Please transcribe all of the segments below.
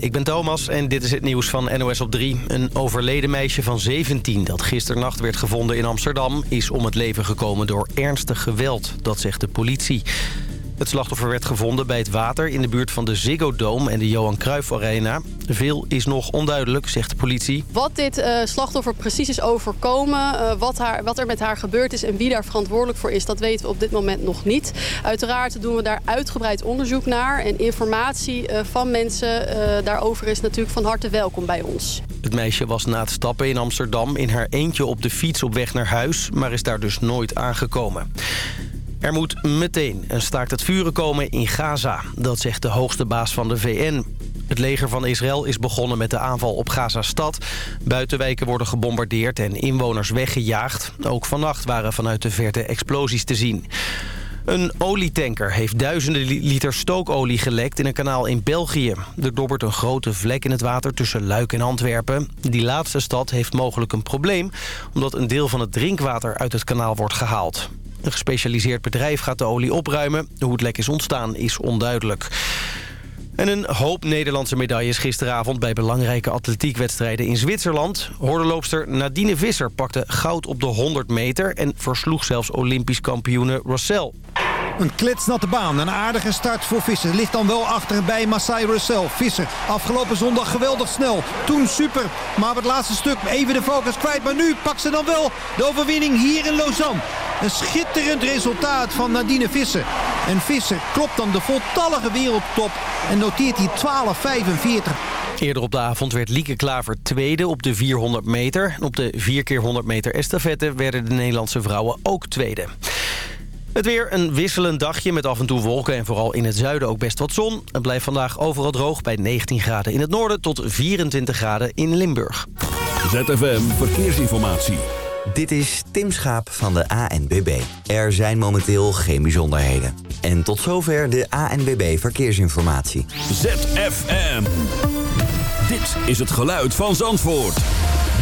ik ben Thomas en dit is het nieuws van NOS op 3. Een overleden meisje van 17 dat gisternacht werd gevonden in Amsterdam... is om het leven gekomen door ernstig geweld, dat zegt de politie. Het slachtoffer werd gevonden bij het water in de buurt van de Ziggo Dome en de Johan Cruijff Arena. Veel is nog onduidelijk, zegt de politie. Wat dit uh, slachtoffer precies is overkomen, uh, wat, haar, wat er met haar gebeurd is en wie daar verantwoordelijk voor is, dat weten we op dit moment nog niet. Uiteraard doen we daar uitgebreid onderzoek naar en informatie uh, van mensen daarover is natuurlijk van harte welkom bij ons. Het meisje was na het stappen in Amsterdam in haar eentje op de fiets op weg naar huis, maar is daar dus nooit aangekomen. Er moet meteen een staakt het vuren komen in Gaza. Dat zegt de hoogste baas van de VN. Het leger van Israël is begonnen met de aanval op Gaza-stad. Buitenwijken worden gebombardeerd en inwoners weggejaagd. Ook vannacht waren vanuit de verte explosies te zien. Een olietanker heeft duizenden liter stookolie gelekt in een kanaal in België. Er dobbert een grote vlek in het water tussen Luik en Antwerpen. Die laatste stad heeft mogelijk een probleem... omdat een deel van het drinkwater uit het kanaal wordt gehaald. Een gespecialiseerd bedrijf gaat de olie opruimen. Hoe het lek is ontstaan is onduidelijk. En een hoop Nederlandse medailles gisteravond bij belangrijke atletiekwedstrijden in Zwitserland. Hordenloopster Nadine Visser pakte goud op de 100 meter en versloeg zelfs Olympisch kampioene Rossell. Een kletsnatte baan. Een aardige start voor Visser. Ligt dan wel achter bij Masai Russell. Visser afgelopen zondag geweldig snel. Toen super. Maar op het laatste stuk even de focus kwijt. Maar nu pakt ze dan wel de overwinning hier in Lausanne. Een schitterend resultaat van Nadine Visser. En Visser klopt dan de voltallige wereldtop en noteert hij 12.45. Eerder op de avond werd Lieke Klaver tweede op de 400 meter. Op de 4 keer 100 meter estafette werden de Nederlandse vrouwen ook tweede. Het weer een wisselend dagje met af en toe wolken en vooral in het zuiden ook best wat zon. Het blijft vandaag overal droog bij 19 graden in het noorden tot 24 graden in Limburg. ZFM Verkeersinformatie. Dit is Tim Schaap van de ANBB. Er zijn momenteel geen bijzonderheden. En tot zover de ANBB Verkeersinformatie. ZFM. Dit is het geluid van Zandvoort.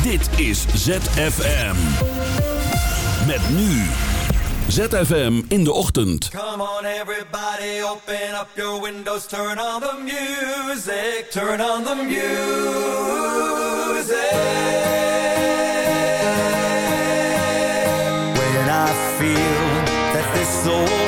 Dit is ZFM. Met nu... ZFM in de ochtend. Come on everybody, open up your windows, turn on the music, turn on the music. When I feel that this old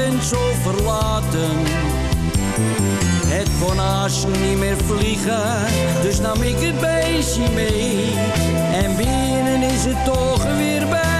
en zo verlaten. Het kon haast niet meer vliegen, dus nam ik het beestje mee. En binnen is het toch weer bij.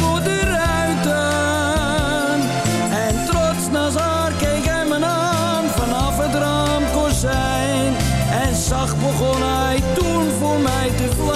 begon hij toen voor mij te vliegen.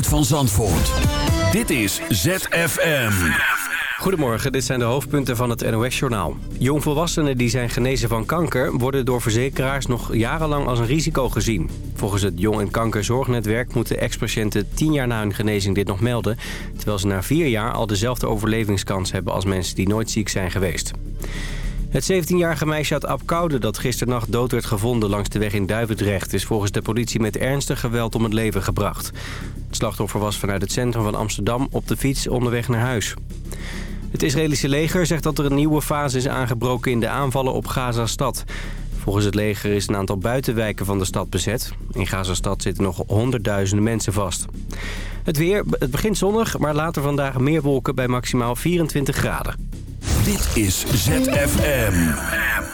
Van Zandvoort. Dit is ZFM. Goedemorgen, dit zijn de hoofdpunten van het NOS-journaal. Jongvolwassenen die zijn genezen van kanker... worden door verzekeraars nog jarenlang als een risico gezien. Volgens het Jong- en Kankerzorgnetwerk moeten ex-patiënten 10 jaar na hun genezing dit nog melden... terwijl ze na 4 jaar al dezelfde overlevingskans hebben als mensen die nooit ziek zijn geweest. Het 17-jarige meisje uit Apkoude dat gisternacht dood werd gevonden langs de weg in Duivendrecht... is volgens de politie met ernstig geweld om het leven gebracht. Het slachtoffer was vanuit het centrum van Amsterdam op de fiets onderweg naar huis. Het Israëlische leger zegt dat er een nieuwe fase is aangebroken in de aanvallen op Gaza-stad. Volgens het leger is een aantal buitenwijken van de stad bezet. In Gaza-stad zitten nog honderdduizenden mensen vast. Het weer, het begint zonnig, maar later vandaag meer wolken bij maximaal 24 graden. Dit is ZFM.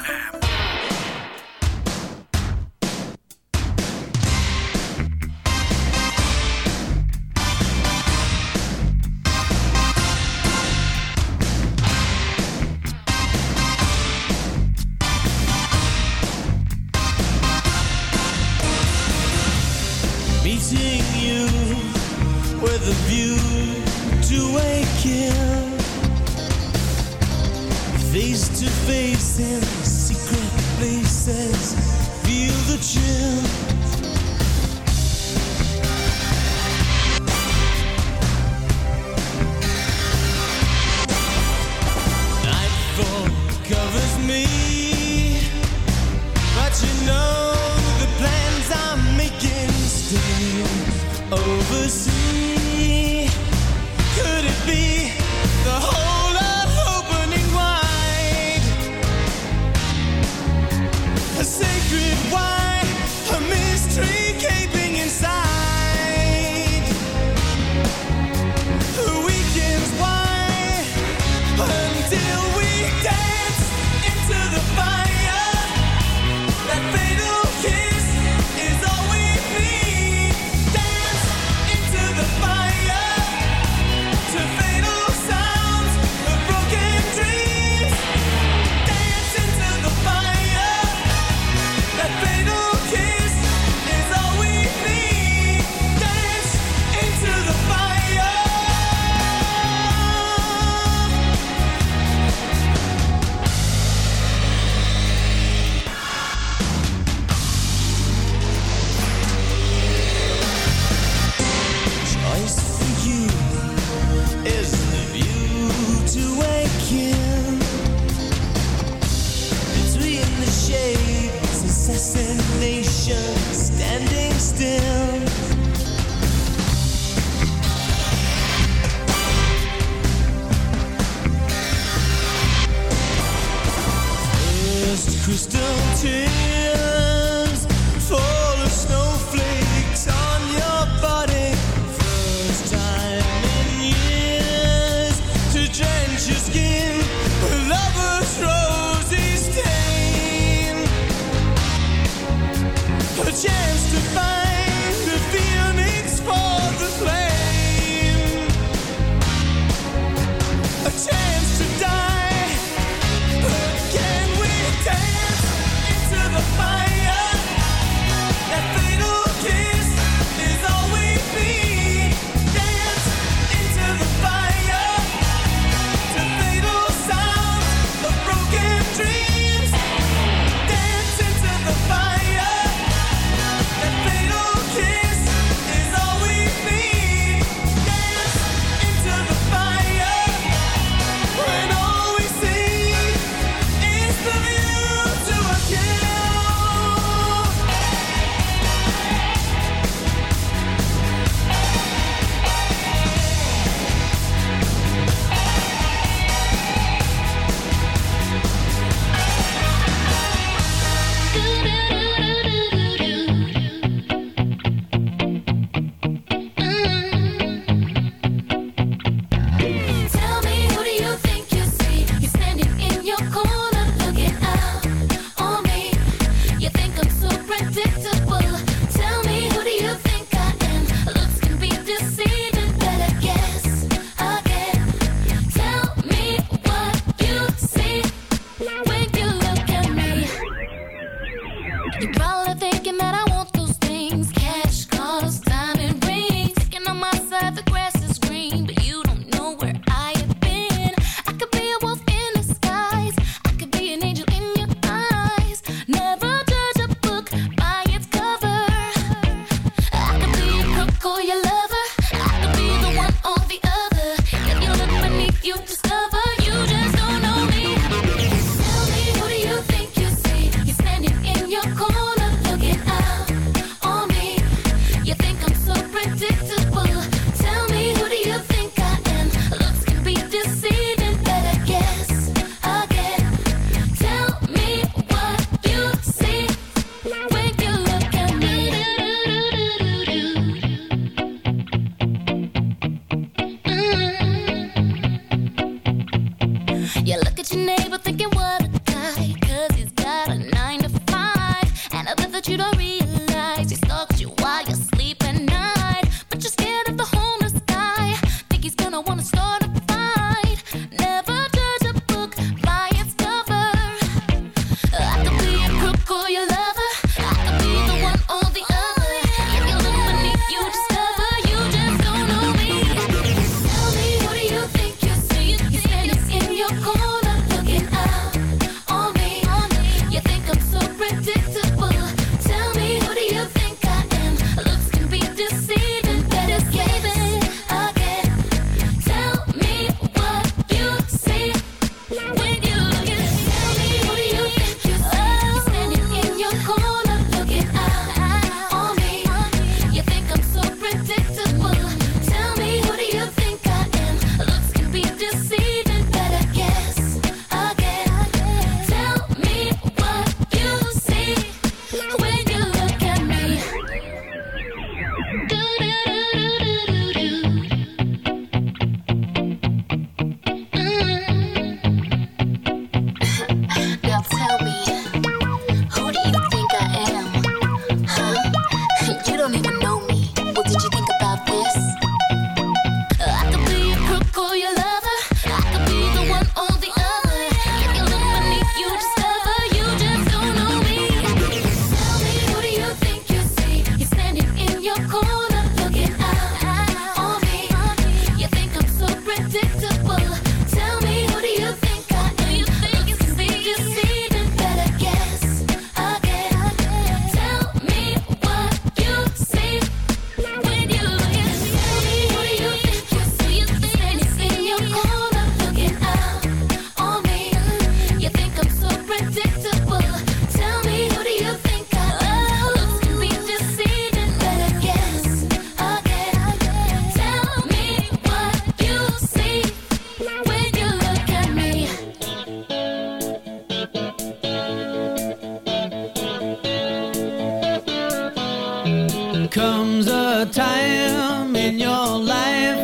time in your life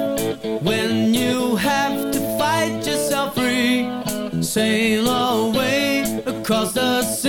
when you have to fight yourself free. Sail away across the sea.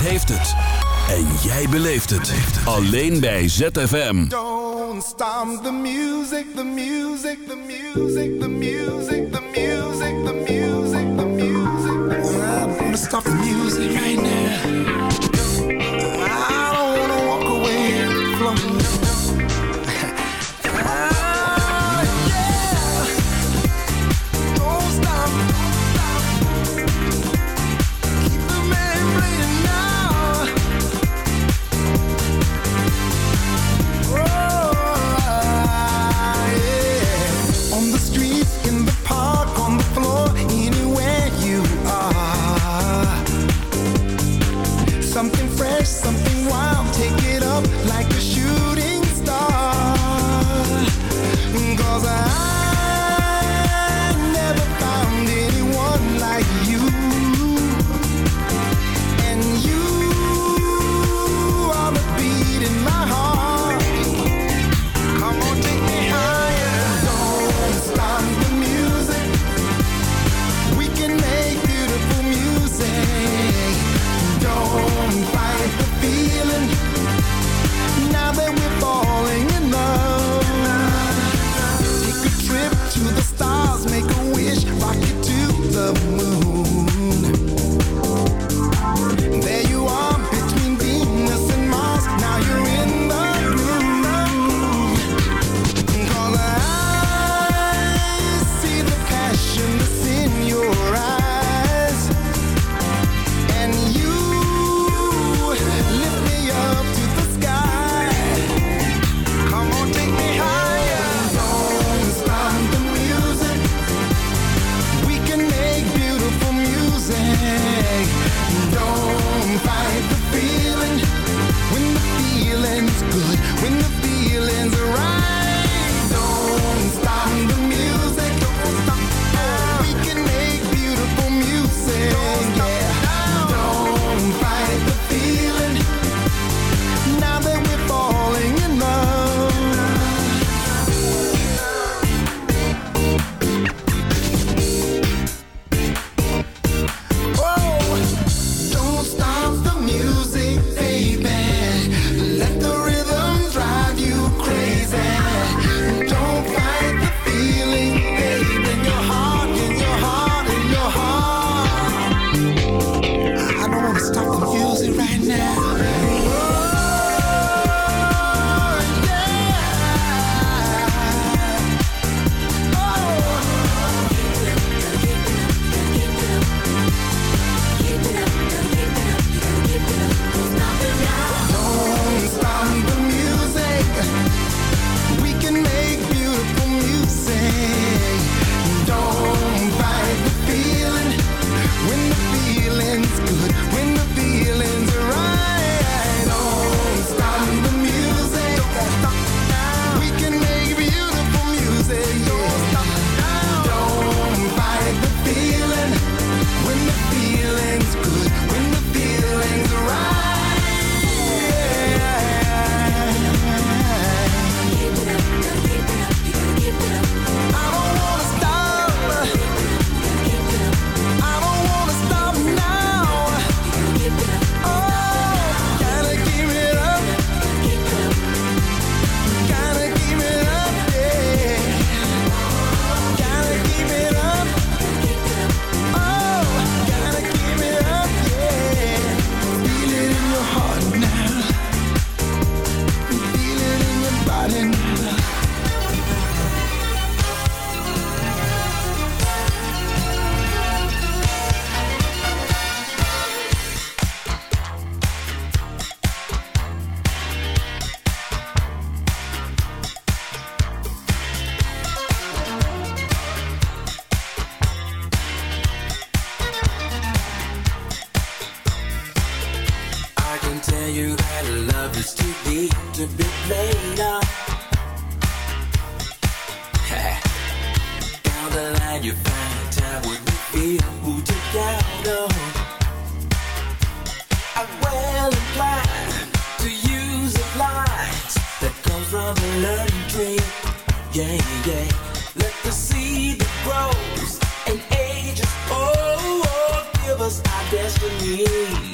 Heeft het. En jij beleeft het. Alleen bij ZFM. Don't the music, the music, the music, the music, the music, music right now. you find time when we feel together. I'm well inclined to use the light that comes from a learning tree. Yeah, yeah. Let the seed that grows and ages old give us our destiny.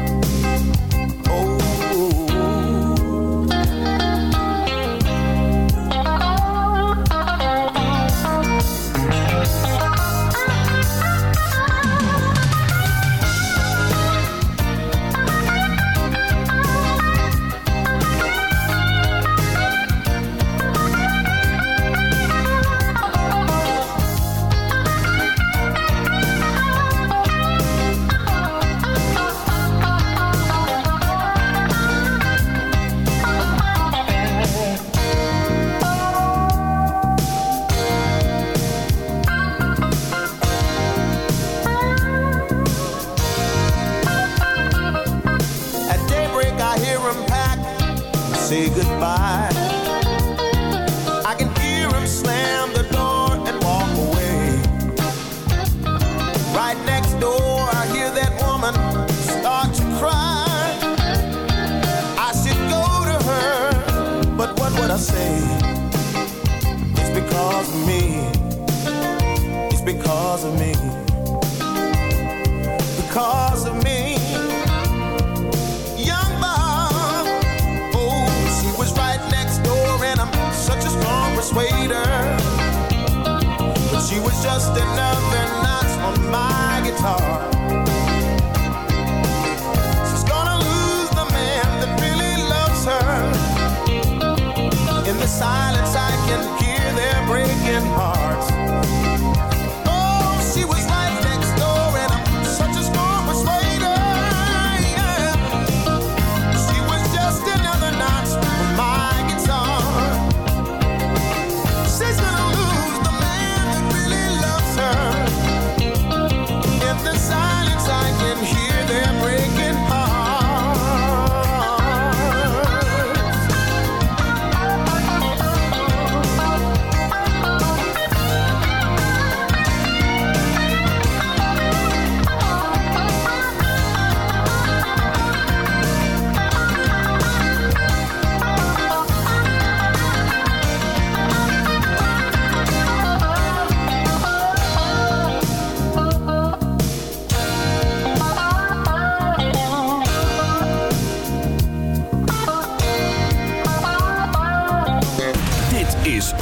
twisting up and on my guitar.